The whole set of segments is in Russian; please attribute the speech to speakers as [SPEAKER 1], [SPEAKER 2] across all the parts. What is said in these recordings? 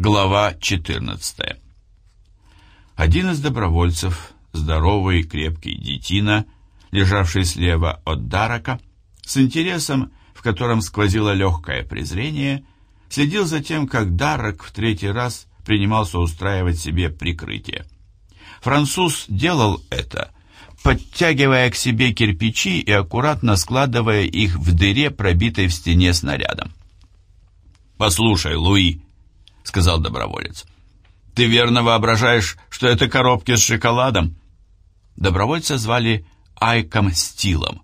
[SPEAKER 1] Глава 14 Один из добровольцев, здоровый крепкий детина, лежавший слева от Дарака, с интересом, в котором сквозило легкое презрение, следил за тем, как Дарак в третий раз принимался устраивать себе прикрытие. Француз делал это, подтягивая к себе кирпичи и аккуратно складывая их в дыре, пробитой в стене снарядом. «Послушай, Луи», сказал доброволец. «Ты верно воображаешь, что это коробки с шоколадом?» Добровольца звали Айком Стилом.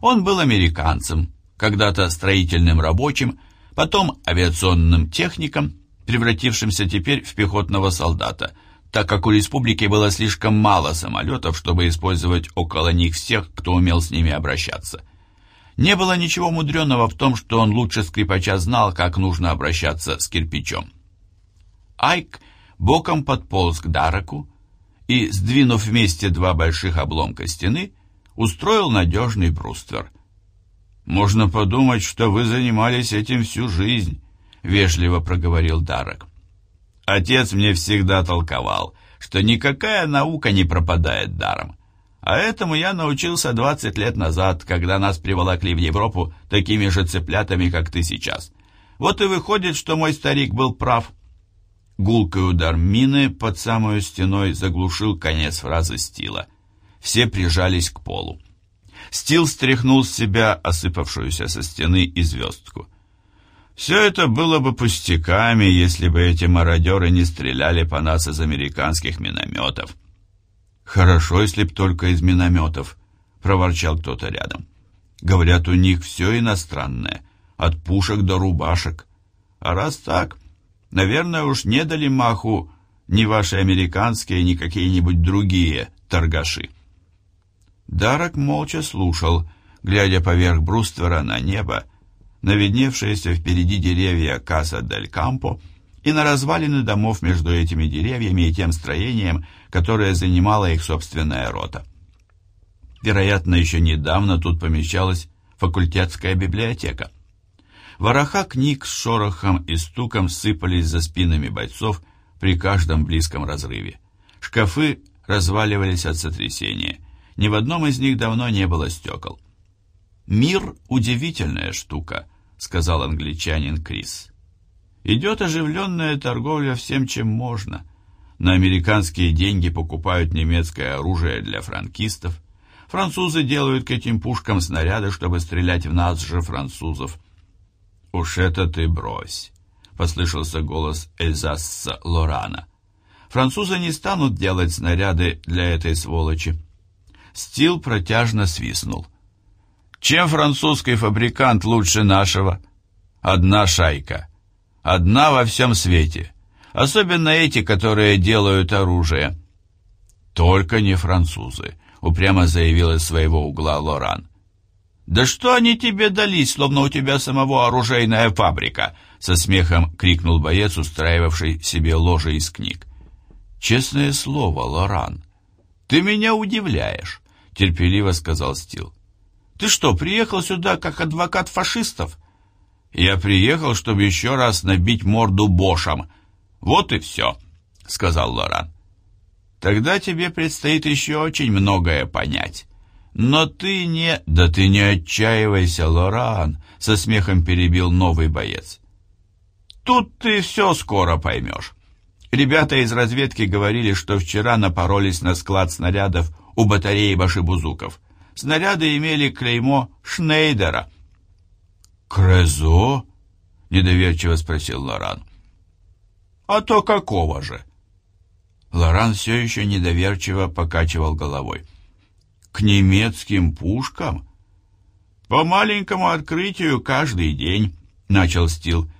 [SPEAKER 1] Он был американцем, когда-то строительным рабочим, потом авиационным техником, превратившимся теперь в пехотного солдата, так как у республики было слишком мало самолетов, чтобы использовать около них всех, кто умел с ними обращаться. Не было ничего мудреного в том, что он лучше скрипача знал, как нужно обращаться с кирпичом. Айк боком подполз к Дараку и, сдвинув вместе два больших обломка стены, устроил надежный бруствер. «Можно подумать, что вы занимались этим всю жизнь», — вежливо проговорил Дарак. «Отец мне всегда толковал, что никакая наука не пропадает даром. А этому я научился 20 лет назад, когда нас приволокли в Европу такими же цыплятами, как ты сейчас. Вот и выходит, что мой старик был прав». Гулкий удар мины под самой стеной заглушил конец фразы Стила. Все прижались к полу. Стил стряхнул с себя осыпавшуюся со стены и звездку. Все это было бы пустяками, если бы эти мародеры не стреляли по нас из американских минометов. «Хорошо, если б только из минометов», — проворчал кто-то рядом. «Говорят, у них все иностранное, от пушек до рубашек. А раз так, Наверное, уж не дали маху ни ваши американские, ни какие-нибудь другие торгаши. Дарок молча слушал, глядя поверх бруствера на небо, на видневшиеся впереди деревья Каса дель Кампо и на развалины домов между этими деревьями и тем строением, которое занимала их собственная рота. Вероятно, еще недавно тут помещалась факультетская библиотека. Вороха книг с шорохом и стуком сыпались за спинами бойцов при каждом близком разрыве. Шкафы разваливались от сотрясения. Ни в одном из них давно не было стекол. «Мир — удивительная штука», — сказал англичанин Крис. «Идет оживленная торговля всем, чем можно. На американские деньги покупают немецкое оружие для франкистов. Французы делают к этим пушкам снаряды, чтобы стрелять в нас же французов. «Уж это ты брось!» — послышался голос Эльзасса Лорана. «Французы не станут делать снаряды для этой сволочи». Стил протяжно свистнул. «Чем французский фабрикант лучше нашего? Одна шайка. Одна во всем свете. Особенно эти, которые делают оружие». «Только не французы», — упрямо заявил из своего угла Лоран. «Да что они тебе дались, словно у тебя самого оружейная фабрика?» Со смехом крикнул боец, устраивавший себе ложе из книг. «Честное слово, Лоран, ты меня удивляешь», — терпеливо сказал Стил. «Ты что, приехал сюда как адвокат фашистов?» «Я приехал, чтобы еще раз набить морду Бошам. Вот и все», — сказал Лоран. «Тогда тебе предстоит еще очень многое понять». «Но ты не...» «Да ты не отчаивайся, Лоран!» — со смехом перебил новый боец. «Тут ты все скоро поймешь. Ребята из разведки говорили, что вчера напоролись на склад снарядов у батареи башибузуков. Снаряды имели клеймо Шнейдера».
[SPEAKER 2] «Крезо?» — недоверчиво спросил Лоран.
[SPEAKER 1] «А то какого же?»
[SPEAKER 2] Лоран все еще недоверчиво покачивал головой к немецким пушкам?
[SPEAKER 1] По маленькому открытию каждый день, начал Стил.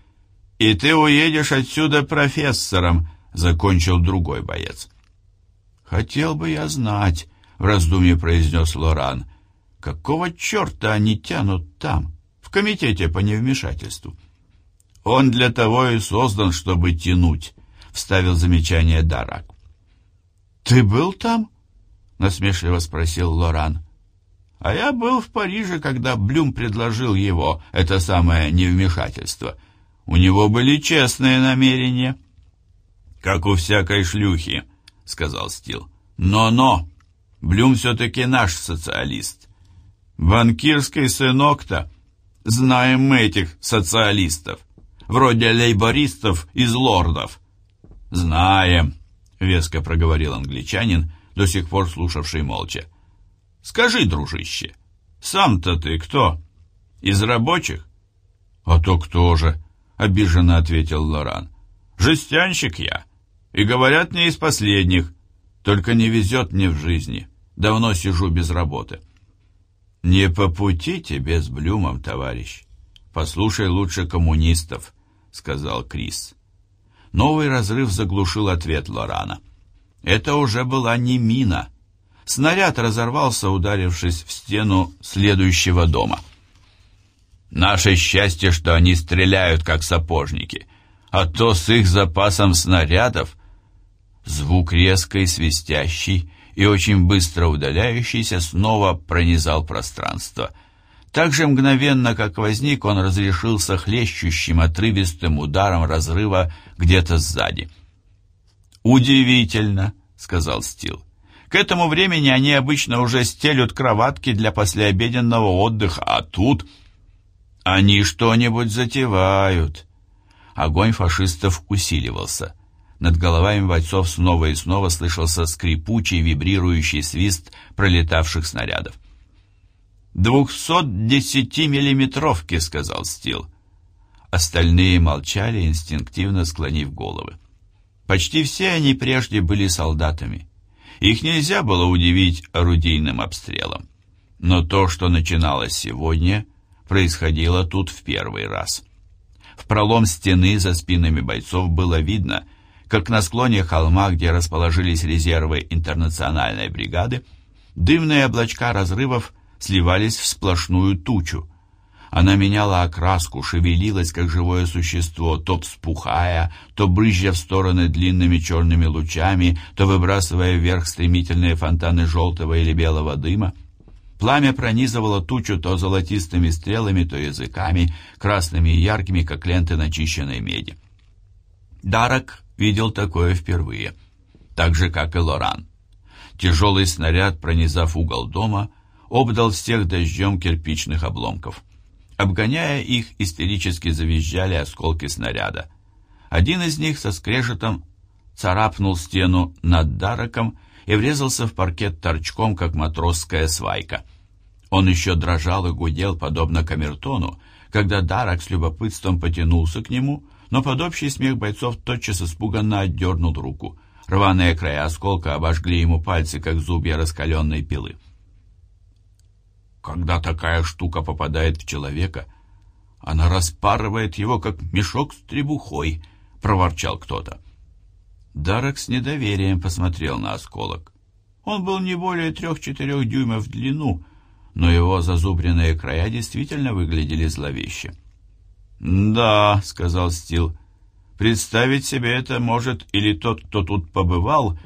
[SPEAKER 1] И ты уедешь отсюда профессором, закончил другой боец.
[SPEAKER 2] Хотел бы я знать, в раздумье произнес Лоран, какого черта они тянут там, в комитете по невмешательству.
[SPEAKER 1] Он для того и создан, чтобы тянуть, вставил замечание Дарак.
[SPEAKER 2] Ты был там?
[SPEAKER 1] — насмешливо спросил Лоран. «А я был в Париже, когда Блюм предложил его, это самое невмешательство. У него были честные намерения». как у всякой шлюхи», — сказал Стил. «Но-но, Блюм все-таки наш социалист. Банкирский сынок-то. Знаем мы этих социалистов, вроде лейбористов из лордов». «Знаем», — веско проговорил англичанин, до сих пор слушавший молча. «Скажи, дружище, сам-то ты кто? Из рабочих?» «А то кто же?» — обиженно ответил Лоран. «Жестянщик я. И говорят не из последних. Только не везет мне в жизни. Давно сижу без работы». «Не по пути тебе с Блюмом, товарищ. Послушай лучше коммунистов», — сказал Крис. Новый разрыв заглушил ответ Лорана. Это уже была не мина. Снаряд разорвался, ударившись в стену следующего дома. «Наше счастье, что они стреляют, как сапожники, а то с их запасом снарядов...» Звук резкий, свистящий и очень быстро удаляющийся снова пронизал пространство. Так же мгновенно, как возник, он разрешился хлещущим, отрывистым ударом разрыва где-то сзади. «Удивительно», — сказал Стил. «К этому времени они обычно уже стелют кроватки для послеобеденного отдыха, а тут...» «Они что-нибудь затевают». Огонь фашистов усиливался. Над головами бойцов снова и снова слышался скрипучий, вибрирующий свист пролетавших снарядов. «Двухсот десятимиллиметровки», — сказал Стил. Остальные молчали, инстинктивно склонив головы. Почти все они прежде были солдатами. Их нельзя было удивить орудийным обстрелом. Но то, что начиналось сегодня, происходило тут в первый раз. В пролом стены за спинами бойцов было видно, как на склоне холма, где расположились резервы интернациональной бригады, дымные облачка разрывов сливались в сплошную тучу, она меняла окраску, шевелилась, как живое существо, то вспухая, то брызжа в стороны длинными черными лучами, то выбрасывая вверх стремительные фонтаны желтого или белого дыма. Пламя пронизывало тучу то золотистыми стрелами, то языками, красными и яркими, как ленты начищенной меди. Дарок видел такое впервые, так же, как и Лоран. Тяжелый снаряд, пронизав угол дома, обдал всех дождем кирпичных обломков. Обгоняя их, истерически завизжали осколки снаряда. Один из них со скрежетом царапнул стену над Дараком и врезался в паркет торчком, как матросская свайка. Он еще дрожал и гудел, подобно камертону, когда Дарак с любопытством потянулся к нему, но под общий смех бойцов тотчас испуганно отдернул руку. Рваные края осколка обожгли ему пальцы, как зубья раскаленной пилы. Когда такая штука попадает в человека, она распарывает его, как мешок с требухой, — проворчал кто-то. Дарок с недоверием посмотрел на осколок. Он был не более трех-четырех дюймов в длину, но его зазубренные края действительно выглядели зловеще. «Да», — сказал Стил, — «представить себе это может или тот, кто тут побывал,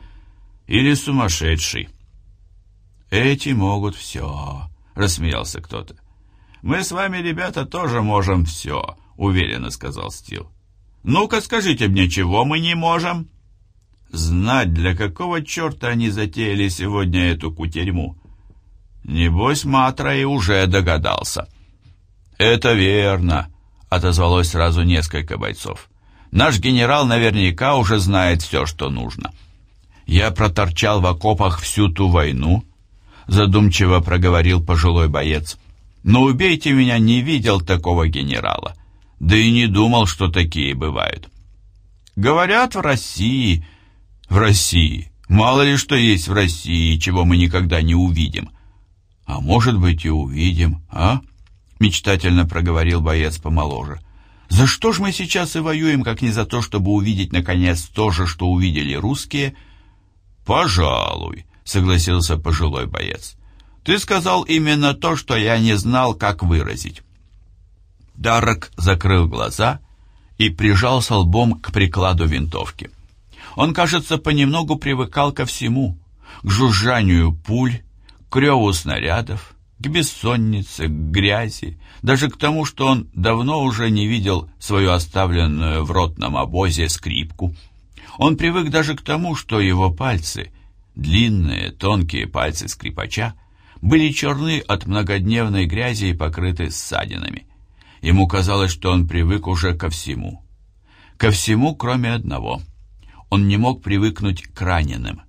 [SPEAKER 1] или сумасшедший». «Эти могут все», — рассмеялся кто-то. «Мы с вами, ребята, тоже можем все», — уверенно сказал Стил. «Ну-ка скажите мне, чего мы не можем?» «Знать, для какого черта они затеяли сегодня эту кутерьму?» «Небось, Матра и уже догадался». «Это верно», — отозвалось сразу несколько бойцов. «Наш генерал наверняка уже знает все, что нужно. Я проторчал в окопах всю ту войну» задумчиво проговорил пожилой боец. «Но убейте меня, не видел такого генерала. Да и не думал, что такие бывают». «Говорят, в России...» «В России. Мало ли что есть в России, чего мы никогда не увидим». «А может быть и увидим, а?» Мечтательно проговорил боец помоложе. «За что ж мы сейчас и воюем, как не за то, чтобы увидеть, наконец, то же, что увидели русские?» «Пожалуй», — согласился пожилой боец. «Ты сказал именно то, что я не знал, как выразить». Даррек закрыл глаза и прижался лбом к прикладу винтовки. Он, кажется, понемногу привыкал ко всему, к жужжанию пуль, к реву снарядов, к бессоннице, к грязи, даже к тому, что он давно уже не видел свою оставленную в ротном обозе скрипку. Он привык даже к тому, что его пальцы, длинные, тонкие пальцы скрипача, были черны от многодневной грязи и покрыты ссадинами. Ему казалось, что он привык уже ко всему. Ко всему, кроме одного. Он не мог привыкнуть к раненым.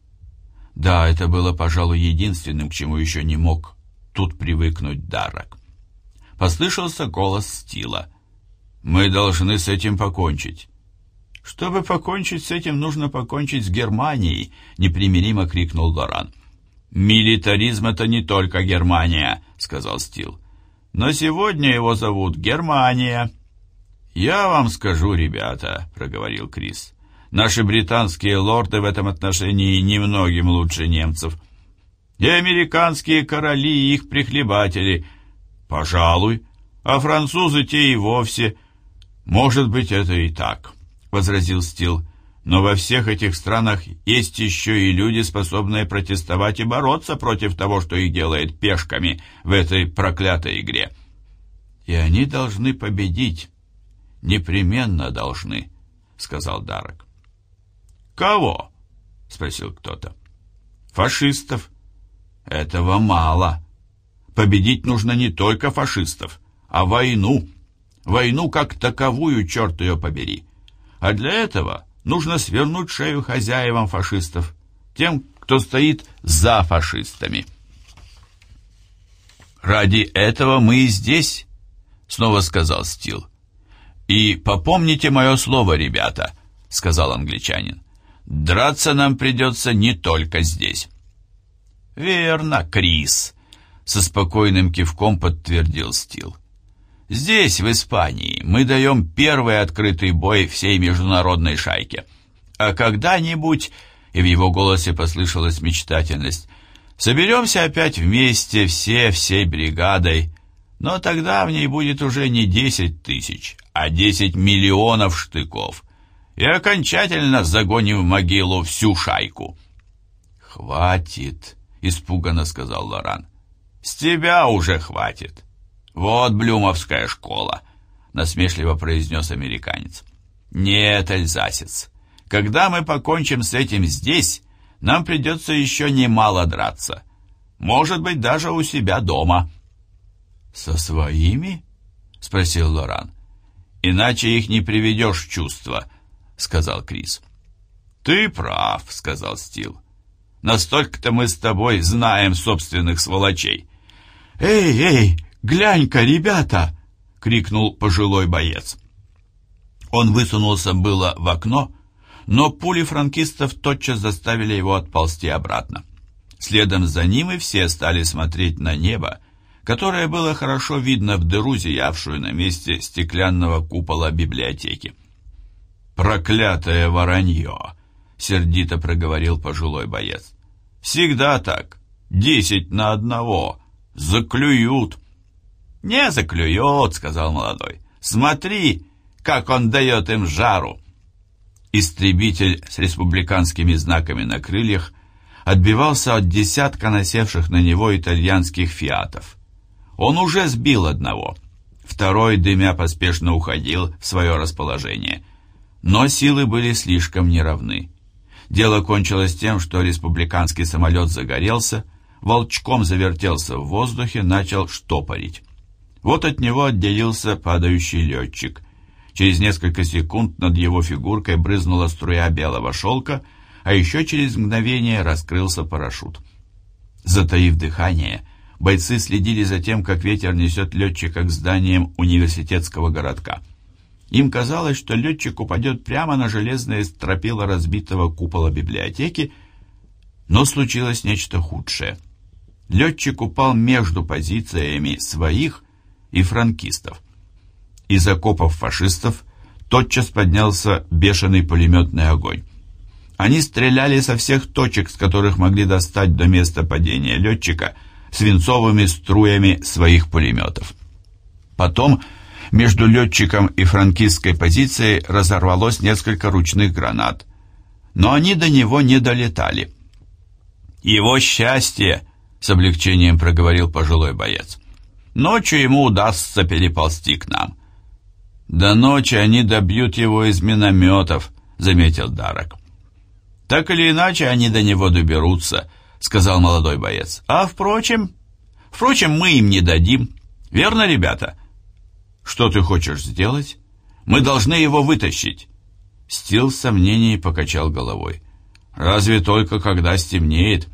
[SPEAKER 1] Да, это было, пожалуй, единственным, к чему еще не мог тут привыкнуть Дарак. Послышался голос Стила. «Мы должны с этим покончить». «Чтобы покончить с этим, нужно покончить с Германией», — непримиримо крикнул Лоран. «Милитаризм — это не только Германия», — сказал Стил. «Но сегодня его зовут Германия». «Я вам скажу, ребята», — проговорил Крис. «Наши британские лорды в этом отношении немногим лучше немцев. И американские короли и их прихлебатели. Пожалуй. А французы те и вовсе. Может быть, это и так», — возразил Стил. Но во всех этих странах есть еще и люди, способные протестовать и бороться против того, что их делает пешками в этой проклятой игре. И они должны победить. Непременно должны, сказал Дарок. Кого? спросил кто-то. Фашистов. Этого мало. Победить нужно не только фашистов, а войну. Войну как таковую, черт ее побери. А для этого Нужно свернуть шею хозяевам фашистов, тем, кто стоит за фашистами. «Ради этого мы и здесь», — снова сказал Стил. «И попомните мое слово, ребята», — сказал англичанин. «Драться нам придется не только здесь». «Верно, Крис», — со спокойным кивком подтвердил Стил. Здесь, в Испании, мы даем первый открытый бой всей международной шайке. А когда-нибудь, и в его голосе послышалась мечтательность, соберемся опять вместе, все, всей бригадой, но тогда в ней будет уже не десять тысяч, а десять миллионов штыков, и окончательно загоним в могилу всю шайку. «Хватит», — испуганно сказал Лоран. «С тебя уже хватит». «Вот блюмовская школа», — насмешливо произнес американец. «Нет, Эльзасец, когда мы покончим с этим здесь, нам придется еще немало драться. Может быть, даже у себя дома». «Со своими?» — спросил Лоран. «Иначе их не приведешь в чувство», — сказал Крис. «Ты прав», — сказал Стил. «Настолько-то мы с тобой знаем собственных сволочей». «Эй, эй, «Глянь-ка, ребята!» — крикнул пожилой боец. Он высунулся было в окно, но пули франкистов тотчас заставили его отползти обратно. Следом за ним и все стали смотреть на небо, которое было хорошо видно в дыру, зиявшую на месте стеклянного купола библиотеки. «Проклятое воронье!» — сердито проговорил пожилой боец. «Всегда так. Десять на одного. Заклюют!» «Не заклюет», — сказал молодой. «Смотри, как он дает им жару!» Истребитель с республиканскими знаками на крыльях отбивался от десятка насевших на него итальянских фиатов. Он уже сбил одного. Второй, дымя, поспешно уходил в свое расположение. Но силы были слишком неравны. Дело кончилось тем, что республиканский самолет загорелся, волчком завертелся в воздухе, начал штопорить. Вот от него отделился падающий летчик. Через несколько секунд над его фигуркой брызнула струя белого шелка, а еще через мгновение раскрылся парашют. Затаив дыхание, бойцы следили за тем, как ветер несет летчика к зданиям университетского городка. Им казалось, что летчик упадет прямо на железные стропила разбитого купола библиотеки, но случилось нечто худшее. Летчик упал между позициями своих и франкистов. Из окопов фашистов тотчас поднялся бешеный пулеметный огонь. Они стреляли со всех точек, с которых могли достать до места падения летчика, свинцовыми струями своих пулеметов. Потом между летчиком и франкистской позицией разорвалось несколько ручных гранат, но они до него не долетали. «Его счастье!» — с облегчением проговорил пожилой боец. Ночью ему удастся переползти к нам. До ночи они добьют его из минометов, заметил Дарок. Так или иначе, они до него доберутся, сказал молодой боец. А впрочем, впрочем, мы им не дадим. Верно, ребята? Что ты хочешь сделать? Мы должны его вытащить. Стил в сомнении покачал головой. Разве только когда стемнеет.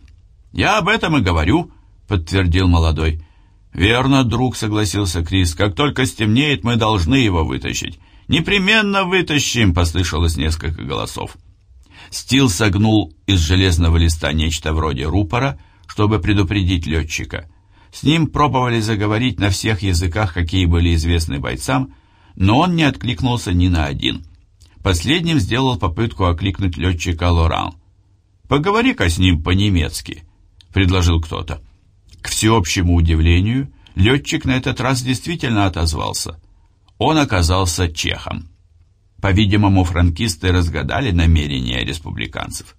[SPEAKER 1] Я об этом и говорю, подтвердил молодой. Верно, друг, согласился Крис. Как только стемнеет, мы должны его вытащить. Непременно вытащим, послышалось несколько голосов. Стил согнул из железного листа нечто вроде рупора, чтобы предупредить летчика. С ним пробовали заговорить на всех языках, какие были известны бойцам, но он не откликнулся ни на один. Последним сделал попытку окликнуть летчика Лоран. «Поговори-ка с ним по-немецки», — предложил кто-то. К всеобщему удивлению, летчик на этот раз действительно отозвался. Он оказался чехом. По-видимому, франкисты разгадали намерения республиканцев.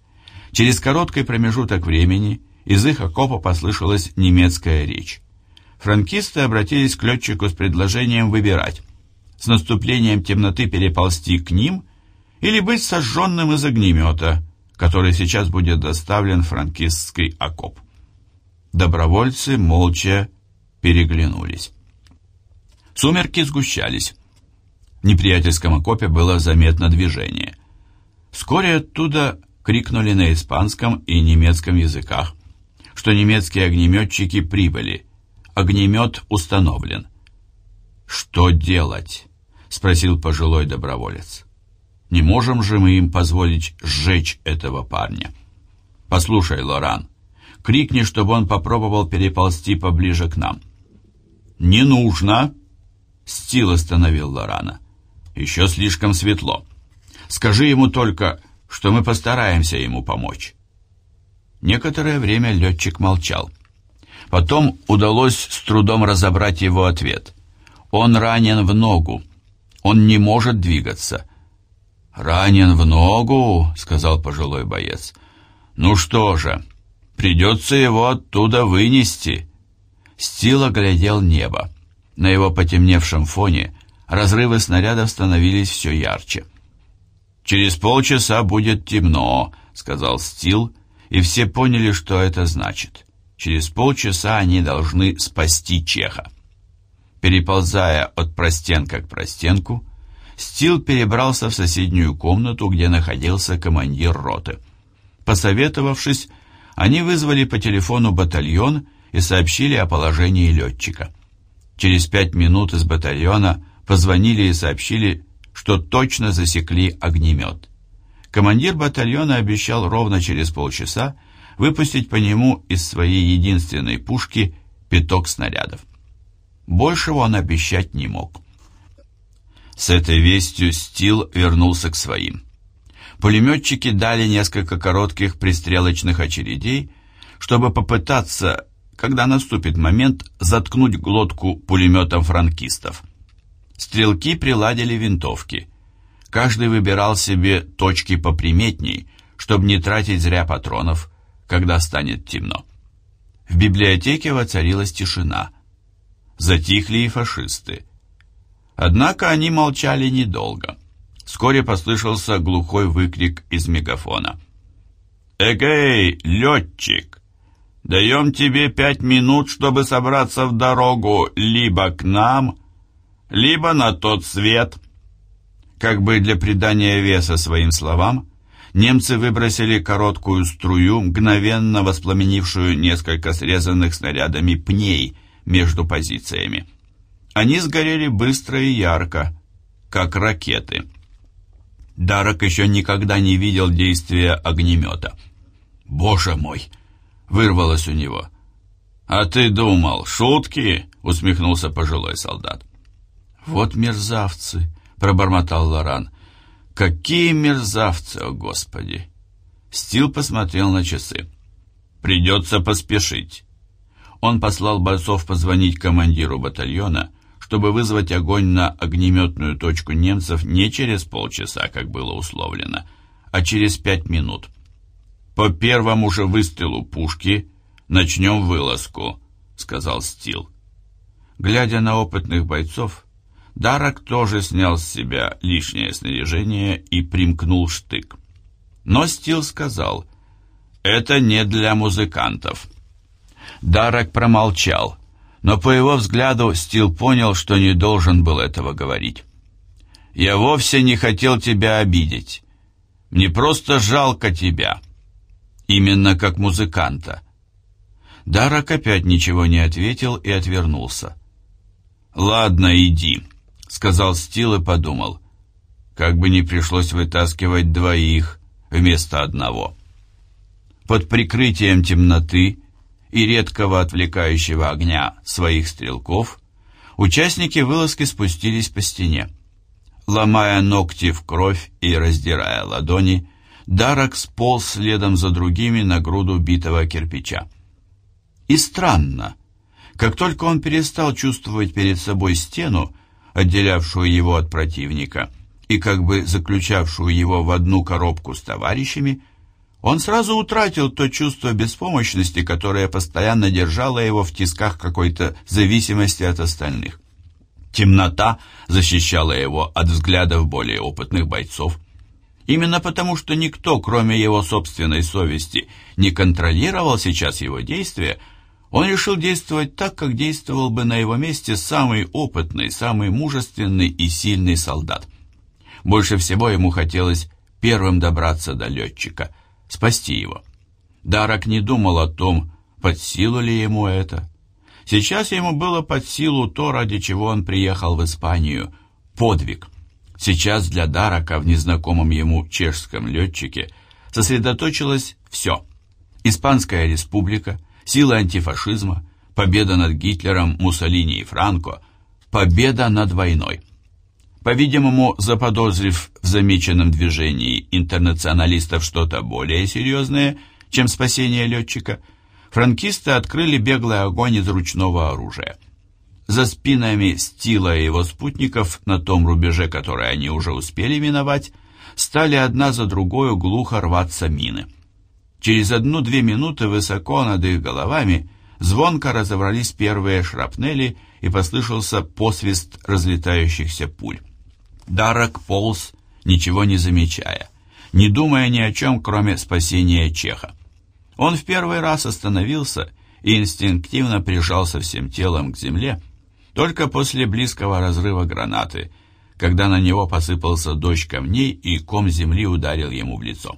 [SPEAKER 1] Через короткий промежуток времени из их окопа послышалась немецкая речь. Франкисты обратились к летчику с предложением выбирать с наступлением темноты переползти к ним или быть сожженным из огнемета, который сейчас будет доставлен в франкистский окоп. Добровольцы молча переглянулись. Сумерки сгущались. В неприятельском окопе было заметно движение. Вскоре оттуда крикнули на испанском и немецком языках, что немецкие огнеметчики прибыли. Огнемет установлен. Что делать? спросил пожилой доброволец. Не можем же мы им позволить сжечь этого парня. Послушай, Лоран, крикни, чтобы он попробовал переползти поближе к нам. Не нужно, Стил остановил Лорана. Еще слишком светло. Скажи ему только, что мы постараемся ему помочь. Некоторое время летчик молчал. Потом удалось с трудом разобрать его ответ. Он ранен в ногу. Он не может двигаться. «Ранен в ногу», — сказал пожилой боец. «Ну что же, придется его оттуда вынести». Стил оглядел небо. На его потемневшем фоне разрывы снарядов становились все ярче. «Через полчаса будет темно», — сказал Стил, и все поняли, что это значит. Через полчаса они должны спасти Чеха. Переползая от простенка к простенку, Стил перебрался в соседнюю комнату, где находился командир роты. Посоветовавшись, они вызвали по телефону батальон и сообщили о положении летчика. Через пять минут из батальона позвонили и сообщили, что точно засекли огнемет. Командир батальона обещал ровно через полчаса выпустить по нему из своей единственной пушки пяток снарядов. Большего он обещать не мог. С этой вестью Стил вернулся к своим. Пулеметчики дали несколько коротких пристрелочных очередей, чтобы попытаться, когда наступит момент, заткнуть глотку пулеметом франкистов. Стрелки приладили винтовки. Каждый выбирал себе точки поприметней, чтобы не тратить зря патронов, когда станет темно. В библиотеке воцарилась тишина – затихли и фашисты. Однако они молчали недолго. Вскоре послышался глухой выкрик из мегафона. «Эгей, летчик! Даем тебе пять минут, чтобы собраться в дорогу либо к нам, либо на тот свет». Как бы для придания веса своим словам, немцы выбросили короткую струю, мгновенно воспламенившую несколько срезанных снарядами пней – между позициями. Они сгорели быстро и ярко, как ракеты. Дарок еще никогда не видел действия огнемета. «Боже мой!» — вырвалось у него. «А ты думал, шутки?» — усмехнулся пожилой солдат. «Вот мерзавцы!» — пробормотал Лоран. «Какие мерзавцы, о Господи!» Стил посмотрел на часы. «Придется поспешить он послал бойцов позвонить командиру батальона, чтобы вызвать огонь на огнеметную точку немцев не через полчаса, как было условлено, а через пять минут. «По первому же выстрелу пушки начнем вылазку», — сказал Стил. Глядя на опытных бойцов, Дарак тоже снял с себя лишнее снаряжение и примкнул штык. Но Стил сказал, «Это не для музыкантов». Дарак промолчал, но по его взгляду Стил понял, что не должен был этого говорить. «Я вовсе не хотел тебя обидеть. Мне просто жалко тебя. Именно как музыканта». Дарак опять ничего не ответил и отвернулся. «Ладно, иди», — сказал Стил и подумал. «Как бы не пришлось вытаскивать двоих вместо одного». Под прикрытием темноты и редкого отвлекающего огня своих стрелков участники вылазки спустились по стене. Ломая ногти в кровь и раздирая ладони, Дарак сполз следом за другими на груду битого кирпича. И странно, как только он перестал чувствовать перед собой стену, отделявшую его от противника и как бы заключавшую его в одну коробку с товарищами, он сразу утратил то чувство беспомощности, которое постоянно держало его в тисках какой-то зависимости от остальных. Темнота защищала его от взглядов более опытных бойцов. Именно потому, что никто, кроме его собственной совести, не контролировал сейчас его действия, он решил действовать так, как действовал бы на его месте самый опытный, самый мужественный и сильный солдат. Больше всего ему хотелось первым добраться до летчика – спасти его. Дарак не думал о том, под силу ли ему это. Сейчас ему было под силу то, ради чего он приехал в Испанию – подвиг. Сейчас для Дарака в незнакомом ему чешском летчике сосредоточилось все. Испанская республика, сила антифашизма, победа над Гитлером, Муссолини и Франко, победа над войной – по-видимому, заподозрив в замеченном движении интернационалистов что-то более серьезное, чем спасение летчика, франкисты открыли беглый огонь из ручного оружия. За спинами Стила и его спутников на том рубеже, который они уже успели миновать, стали одна за другой глухо рваться мины. Через одну-две минуты высоко над их головами звонко разобрались первые шрапнели и послышался посвист разлетающихся пуль. Дарак полз, ничего не замечая, не думая ни о чем, кроме спасения Чеха. Он в первый раз остановился и инстинктивно прижался всем телом к земле, только после близкого разрыва гранаты, когда на него посыпался дождь камней и ком земли ударил ему в лицо.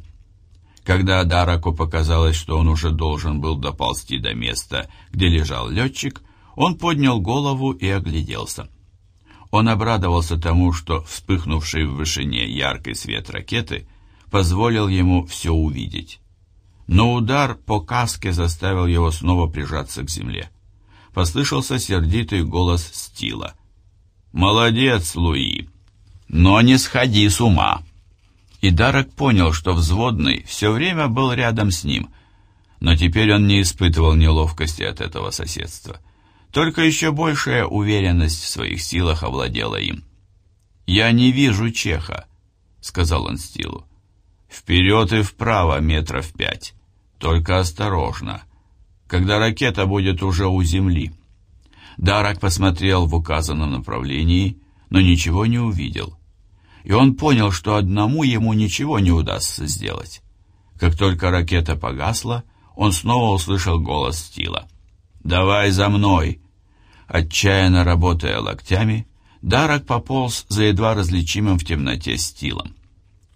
[SPEAKER 1] Когда Дараку показалось, что он уже должен был доползти до места, где лежал летчик, он поднял голову и огляделся. Он обрадовался тому, что вспыхнувший в вышине яркий свет ракеты позволил ему все увидеть. Но удар по каске заставил его снова прижаться к земле. Послышался сердитый голос Стила. «Молодец, Луи! Но не сходи с ума!» И Дарок понял, что взводный все время был рядом с ним, но теперь он не испытывал неловкости от этого соседства. Только еще большая уверенность в своих силах овладела им. «Я не вижу Чеха», — сказал он Стилу. «Вперед и вправо метров пять. Только осторожно, когда ракета будет уже у земли». Дарак посмотрел в указанном направлении, но ничего не увидел. И он понял, что одному ему ничего не удастся сделать. Как только ракета погасла, он снова услышал голос Стила. «Давай за мной!» Отчаянно работая локтями, Дарак пополз за едва различимым в темноте стилом.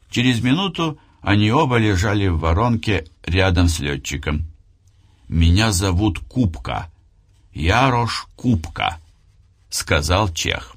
[SPEAKER 1] Через минуту они оба лежали в воронке рядом с летчиком. «Меня зовут Кубка. Ярош Кубка», — сказал Чех.